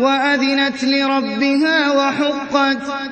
وَأَذِنَتْ لِرَبِّهَا وَحُقَّتْ